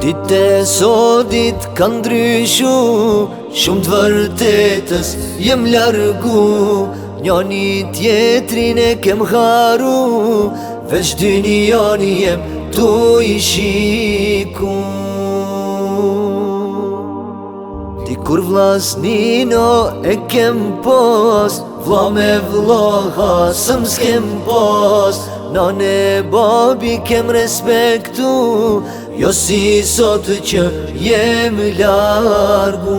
Dite so dit kanë dryshu Shumë të vërtetës jem largu Njoni tjetrin e kem haru Vesh dy njoni jem tu i shiku Ti kur vlas nino e kem post Vla me vla hasëm s'kem post Nane babi kem respektu Jo si sot që jem largu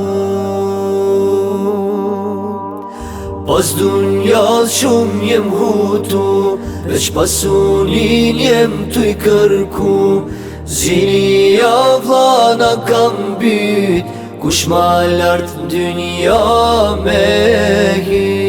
Pas dunjall shumë jem hutu Veç pasunin jem t'u i kërku Zini ja vla na kam bytë Kush ma lart dynja me hi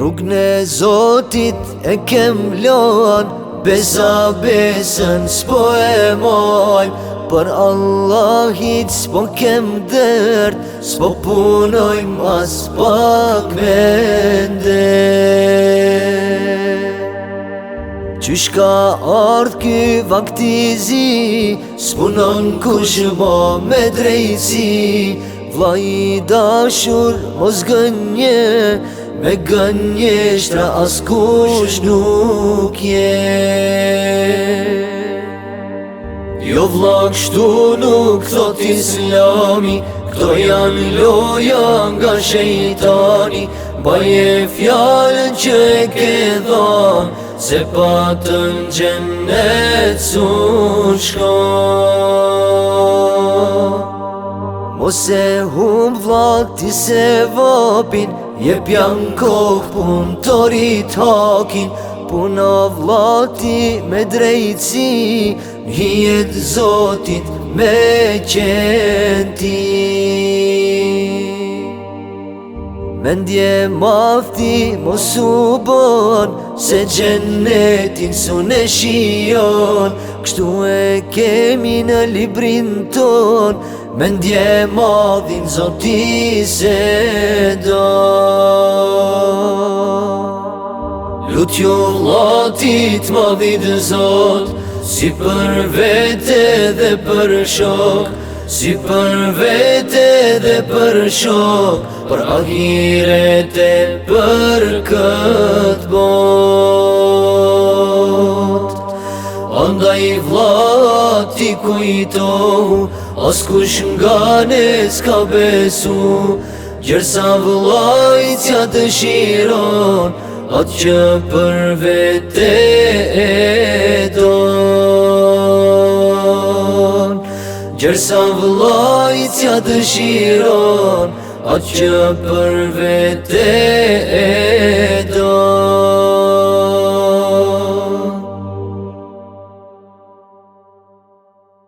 Rukën e Zotit e kem lan Besa besën s'po e mojm Për Allahit s'po kem dërt S'po punoj mas pak me ndër Qysh ka ardh ky vaktizi Spunon kush shbo me drejsi Vla i dashur mos gënje Me gënje shtra as kush nuk je Jo vla kështu nuk thot islami Kto jan loja nga shejtani Baje fjallën që e ke dhonë Se pa të në su shko Mose hum vlak ti se vopin Je pjanë kohë pun të hakin Puna vlak ti me drejci Njëhjet zotit me qenë ti Me ndje mafti mos u bon Se gjenetin su në shion Kështu e kemi në librin ton Me ndje madhin zoti se do Lut jo latit madhin zot Si për vete dhe për shok Si për vete dhe për shok Për ahiret e për këtë bot Onda i vlat i kujtohu As kush nga ne s'ka besu Gjërsa vlajt të shiron Atë që për vete e Gjërsa vëllojt ja dëshiron, atë që për vete e donë